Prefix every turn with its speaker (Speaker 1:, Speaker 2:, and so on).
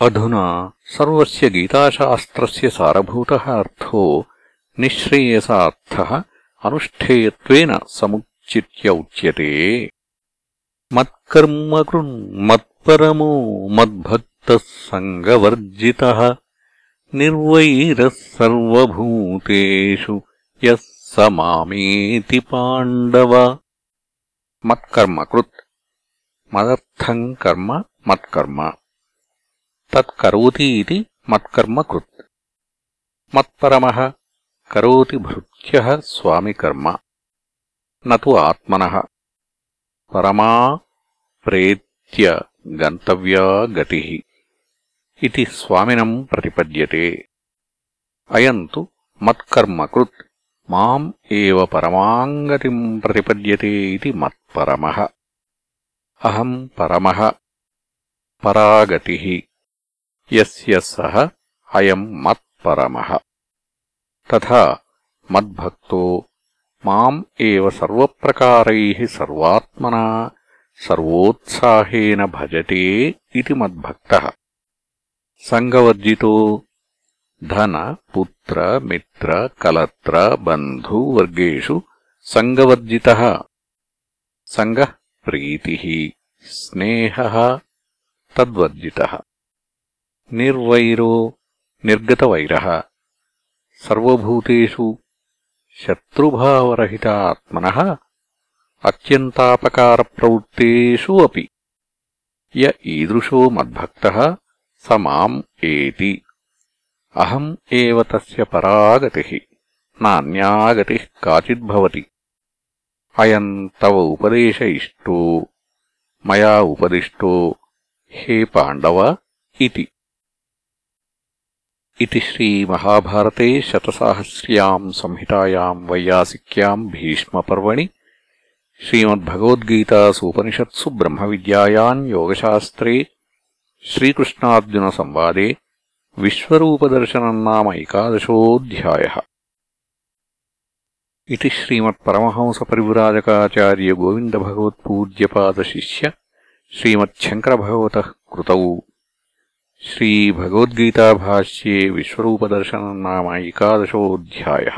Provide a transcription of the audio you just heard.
Speaker 1: అధునా సర్వస్య గీతాశాస్త్రస్య సారభూత అర్థో నిశ్రేయసార్థः అనుష్ఠేయత్వేన సముచిత్య ఉచ్యతే మత్కర్మకృన్ మత్పరమో మద్భక్త సంగవర్జిత నిర్వైరస్ సర్వభూతేషు యः స పాండవ మత్కర్మకృత్ మదర్థం కర్మ మత్కర్మ తత్కరోతి మత్కర్మకృత్ మత్పరమ కృత్. మత్పరమః కరోతి భృత్యః స్వామికర్మ. నతు ఆత్మన. పరమా ప్రేత్య గంతవ్యా గతి. ఇది స్వామినం ప్రతిపద్యతే. అయం తు మత్కర్మకృత్ మాం ఏవ పరమాంగతి ప్రతిపద్యతే ఇది మత్పరమ. అహం పరమః. పరాగతిః. यस्य सः अयम् मत्परमः। तथा मद्भक्तो माम् एव सर्वप्रकारैः सर्वात्मना सर्वोत्साहेन भजते इति मद्भक्तः। सङ्गवर्जितो धन, पुत्र, मित्र, कलत्र बन्धुवर्गेषु सङ्गवर्जितः। सङ्गः प्रीतिः, स्नेहः तद्वर्जितः। నిర్వైरो నిర్గతవైర సర్వభూతేషు శత్రుభావరహిత ఆత్మనः అత్యంతాపకారప్రవృత్తేషు అపి య ఈదృశో మద్భక్తः స మాం ఏతి అహం ఏ తరాగతి న్యాగతి కాచిద్భవతి అయం తవ ఉపదేశ ఇష్టో మయా ఉపదిష్టో హే పాండవ ఇది इति श्रीमहाभारते शतसाहस्र्याम् संहितायाम् वैयासिक्याम् भीष्मपर्वणि, श्रीमद्भगवद्गीतासूपनिषत्सु ब्रह्मविद्यायाम् योगशास्त्रे, श्रीकृष्णार्जुनसंवादे विश्वरूपदर्शनम् नाम एकादशोऽध्यायः। इति श्रीमत्परमहंसपरिव्राजकाचार्यगोविन्दभगवत्पूज्यपादशिष्य, श्रीमच्छङ्करभगवतः कृतौ। श्रीभगवद्गीताभाष्ये विश्वरूपदर्शनम् नाम एकादशोऽध्यायः।